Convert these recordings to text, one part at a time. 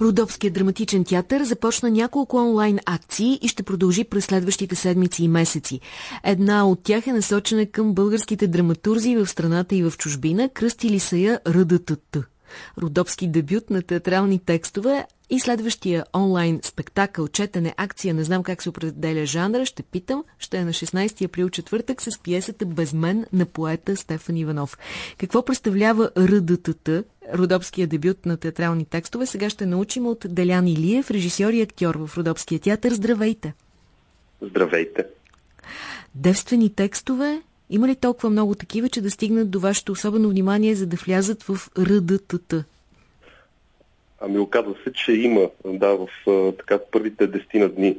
Родопският драматичен театър започна няколко онлайн акции и ще продължи през следващите седмици и месеци. Една от тях е насочена към българските драматурзи в страната и в чужбина, кръстили са я РДТТ. Родопски дебют на театрални текстове и следващия онлайн спектакъл, четене, акция, не знам как се определя жанра, ще питам, ще е на 16 април четвъртък с пиесата Без мен на поета Стефан Иванов. Какво представлява РДТТ, Родопския дебют на театрални текстове, сега ще научим от Делян Илиев, режисьор и актьор в Родопския театър. Здравейте! Здравейте! Девствени текстове, има ли толкова много такива, че да стигнат до вашето особено внимание, за да влязат в РДТТ? Ами оказва се, че има. Да, в така първите дестина дни,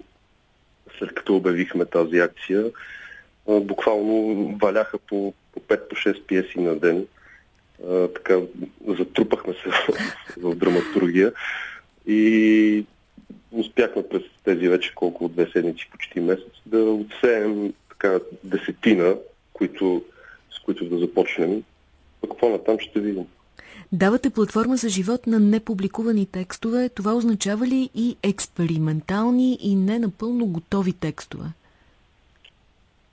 след като обявихме тази акция, буквално валяха по, по 5 по 6 пиеси на ден. Така, затрупахме се в, драматургия и успяхме през тези вече колко две седмици, почти месец, да отсеем така десетина, които, с които да започнем. Пък по-натам ще видим. Давате платформа за живот на непубликувани текстове. Това означава ли и експериментални и не напълно готови текстове?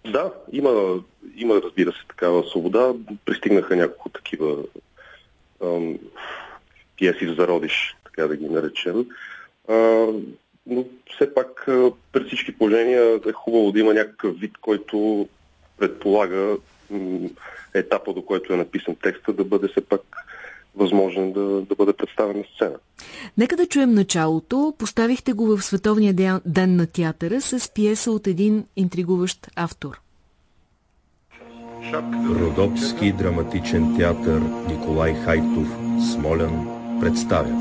Да, има, има разбира се такава свобода. Пристигнаха няколко такива ам, пиеси за зародиш, така да ги наречем. А, но все пак пред всички положения е хубаво да има някакъв вид, който предполага етапа, до който е написан текста, да бъде все пак възможен да, да бъде представен на сцена. Нека да чуем началото. Поставихте го в Световния ден на театъра с пиеса от един интригуващ автор. Родопски драматичен театър Николай Хайтов Смолян представя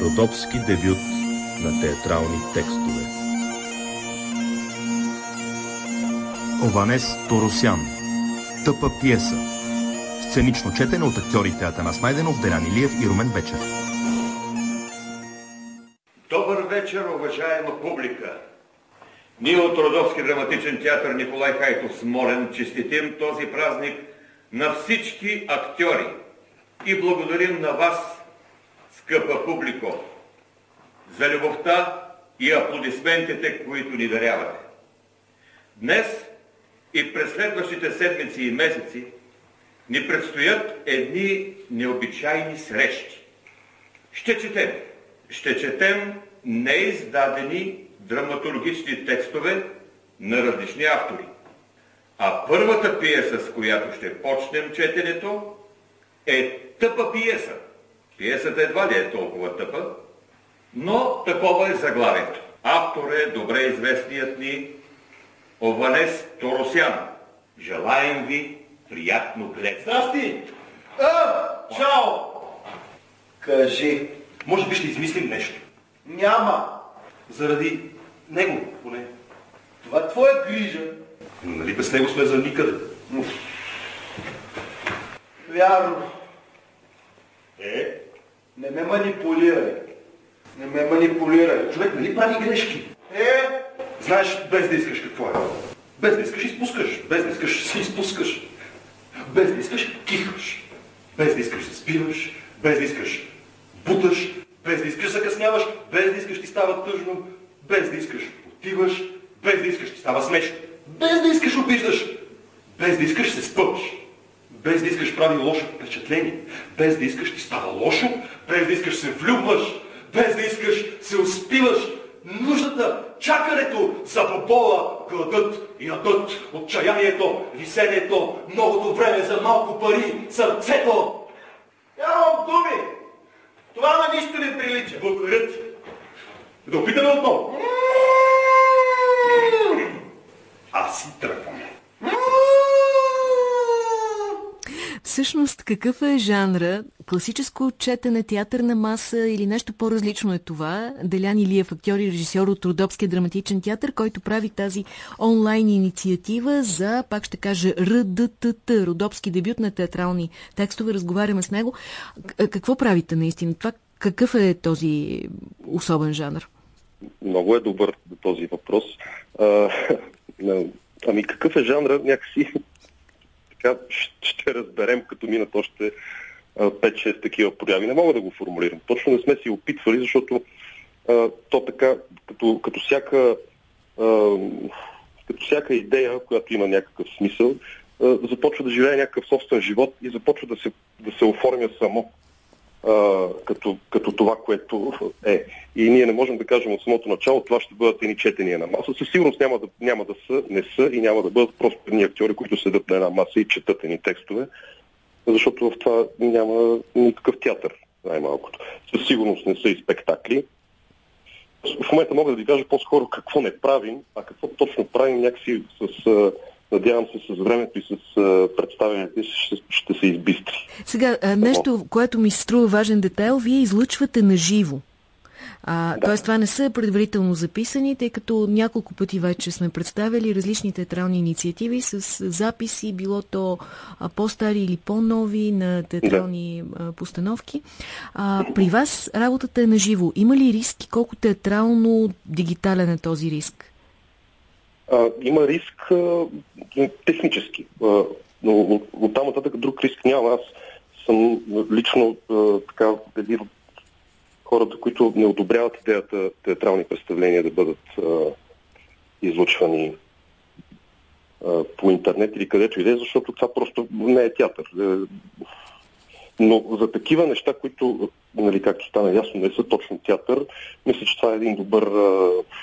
Родопски дебют на театрални текстове. Ованес Торосян. Тъпа пиеса. Сценично четене от актьорите Атанас Найденов, Делян Илиев и Румен Вечер. Добър вечер, уважаема публика! Ние от Родовски драматичен театър Николай Хайтов Смолен честитим този празник на всички актьори и благодарим на вас, скъпа публико, за любовта и аплодисментите, които ни дарявате. Днес и през следващите седмици и месеци ни предстоят едни необичайни срещи. Ще четем. Ще четем неиздадени драматургични текстове на различни автори. А първата пиеса, с която ще почнем четенето, е тъпа пиеса. Пиесата едва ли е толкова тъпа, но такова е заглавието. Автор е добре известният ни Ованес Торосян. Желаем ви приятно глед. Здрасти! А, чао! Кажи. Може би ще измислим нещо. Няма. Заради него, поне. Това е твоя грижа. Нали без него сме за никъде? Вярно. Е? Не ме манипулирай. Не ме манипулирай. Човек нали прави грешки? Е? Знаеш, без да искаш какво е. Без да искаш изпускаш. Без да искаш се изпускаш. Без да искаш кихаш. Без да искаш се спиваш. Без да искаш буташ. Без да искаш закъсняваш. Без да искаш ти става тъжно. Без да искаш отиваш. Без да искаш ти става смешно. Без да искаш обиждаш. Без да искаш се спъваш. Без да искаш прави лошо впечатление. Без да искаш ти става лошо. Без да искаш се влюбваш. Без да искаш се успиваш нуждата, чакането за побола, гладът ядът, отчаянието, висението, многото време за малко пари, сърцето. Нямам думи! Това на нищо не прилича. Ти. Да опитаме отново. Аз си тръгвам. Всъщност, какъв е жанра? Класическо четене, театърна маса или нещо по-различно е това? Делян Илиев, актьор и режисьор от Родопския драматичен театър, който прави тази онлайн инициатива за, пак ще кажа, РДТТ, Родопски дебют на театрални текстове. Разговаряме с него. Какво правите наистина? Това какъв е този особен жанр? Много е добър този въпрос. А, ами какъв е жанра? Някакси така ще разберем, като минат още 5-6 такива прояви. Не мога да го формулирам. Точно не сме си опитвали, защото а, то така, като, като всяка а, като всяка идея, която има някакъв смисъл, а, започва да живее някакъв собствен живот и започва да се, да се оформя само а, като, като това, което е. И ние не можем да кажем от самото начало, това ще бъдат едни четения на маса. Със сигурност няма да, няма да са, не са и няма да бъдат просто едни актьори, които седат на една маса и четат едни текстове, защото в това няма никакъв театър, най-малкото. Със сигурност не са и спектакли. В момента мога да ви кажа по-скоро какво не правим, а какво точно правим някакси с надявам се с времето и с представянето ще, ще се избистри. Сега, нещо, което ми се струва важен детайл, вие излъчвате на живо. А, да. Тоест това не са предварително записани, тъй като няколко пъти вече сме представили различни театрални инициативи с записи, било то по-стари или по-нови на театрални да. постановки. А, при вас работата е на живо. Има ли риск и колко театрално дигитален е този риск? А, има риск а, технически, а, но от, там нататък друг риск няма. Аз съм лично а, така един от хората, които не одобряват идеята театрални представления да бъдат а, излучвани а, по интернет или където и да е, защото това просто не е театър. Е, но за такива неща, които, нали, както стана ясно, не са точно театър, мисля, че това е един добър,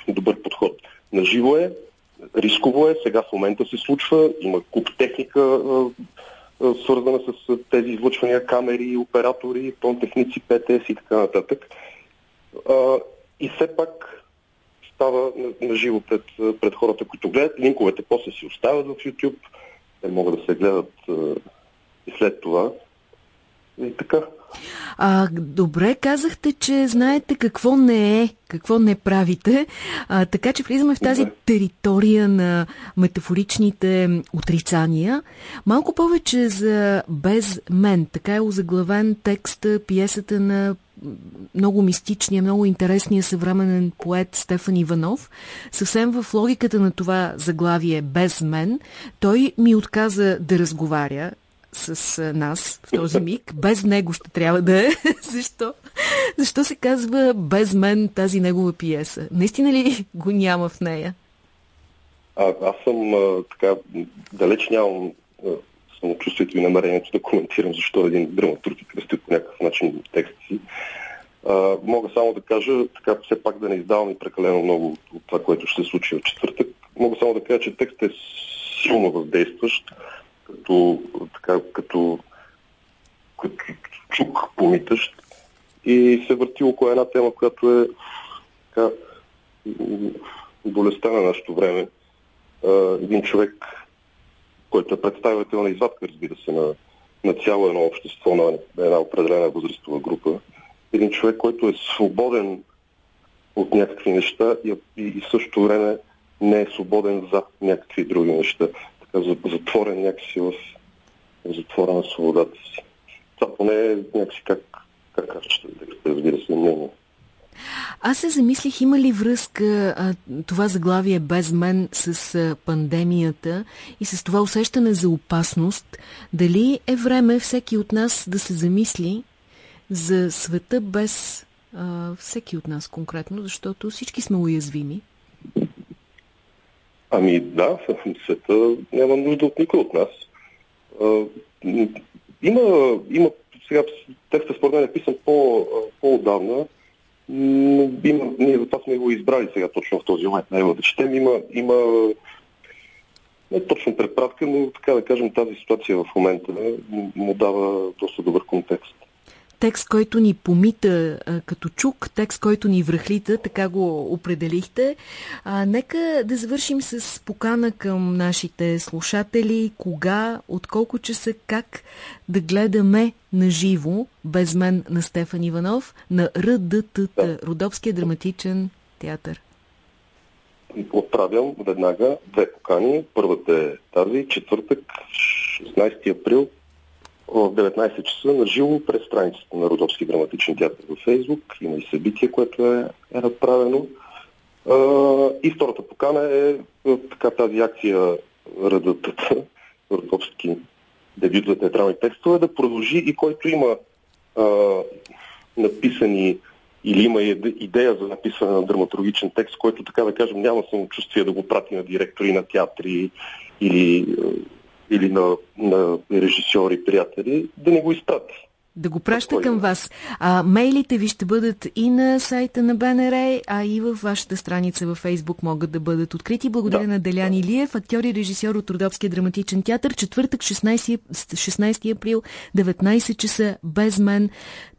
добър подход. Наживо е, рисково е, сега в момента се случва, има куп техника, свързана с тези излъчвания, камери, оператори, тон-техници, ПТС и така нататък. И все пак става на живо пред, пред хората, които гледат. Линковете после си оставят в YouTube, те могат да се гледат и след това. И така. А, добре, казахте, че знаете какво не е, какво не правите, а, така че влизаме в тази територия на метафоричните отрицания. Малко повече за Без мен, така е озаглавен текст, пиесата на много мистичния, много интересния съвременен поет Стефан Иванов. Съвсем в логиката на това заглавие Без мен, той ми отказа да разговаря с нас в този миг. Без него ще трябва да е. Защо? Защо се казва без мен тази негова пиеса? Наистина ли го няма в нея? А, аз съм а, така, далеч нямам самочувствието и намерението да коментирам защо един драматург кръсти по някакъв начин текста си. А, мога само да кажа, така все пак да не издавам и прекалено много от това, което ще се случи в четвъртък. Мога само да кажа, че текстът е силно въздействащ като, така, като, като чук помитащ и се върти около една тема, която е така, болестта на нашето време. един човек, който е представител на извадка, разбира се, на, на цяло едно общество, на една определена възрастова група. Един човек, който е свободен от някакви неща и, и, и същото време не е свободен за някакви други неща така затворен някакси в, затвора на свободата си. Това поне е някакси как, как аз разбира се, мнение. Аз се замислих, има ли връзка а, това заглавие без мен с а, пандемията и с това усещане за опасност? Дали е време всеки от нас да се замисли за света без а, всеки от нас конкретно, защото всички сме уязвими? Ами да, света няма нужда от никой от нас. Има, има, сега текстът според мен е писан по, по-отдавна, но има, ние затова сме го избрали сега точно в този момент. Най- да четем, има, има не точно препратка, но така да кажем тази ситуация в момента му дава доста добър контекст текст, който ни помита а, като чук, текст, който ни връхлита, така го определихте. А, нека да завършим с покана към нашите слушатели, кога, от колко часа, как да гледаме на живо, без мен на Стефан Иванов, на РДТТ. Родопския драматичен театър. Отправям веднага две покани. Първата е тази, четвъртък, 16 април, в 19 часа на живо през страницата на Родовски драматичен театър във Фейсбук. Има и събитие, което е, е направено. А, и втората покана е така тази акция Радата, Родовски дебют за театрални текстове, да продължи и който има а, написани или има идея за написане на драматургичен текст, който, така да кажем, няма самочувствие да го прати на директори на театри или, или на, на режисьори, приятели, да не го изпрати да го праща към вас. А, мейлите ви ще бъдат и на сайта на БНР, а и във вашата страница във Фейсбук могат да бъдат открити. Благодаря да. на Делян Илиев, актьор и режисьор от Родопския драматичен театър. Четвъртък, 16, 16 април, 19 часа, без мен.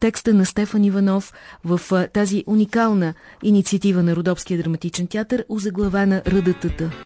Текста на Стефан Иванов в тази уникална инициатива на Родопския драматичен театър, озаглавена Ръдътата.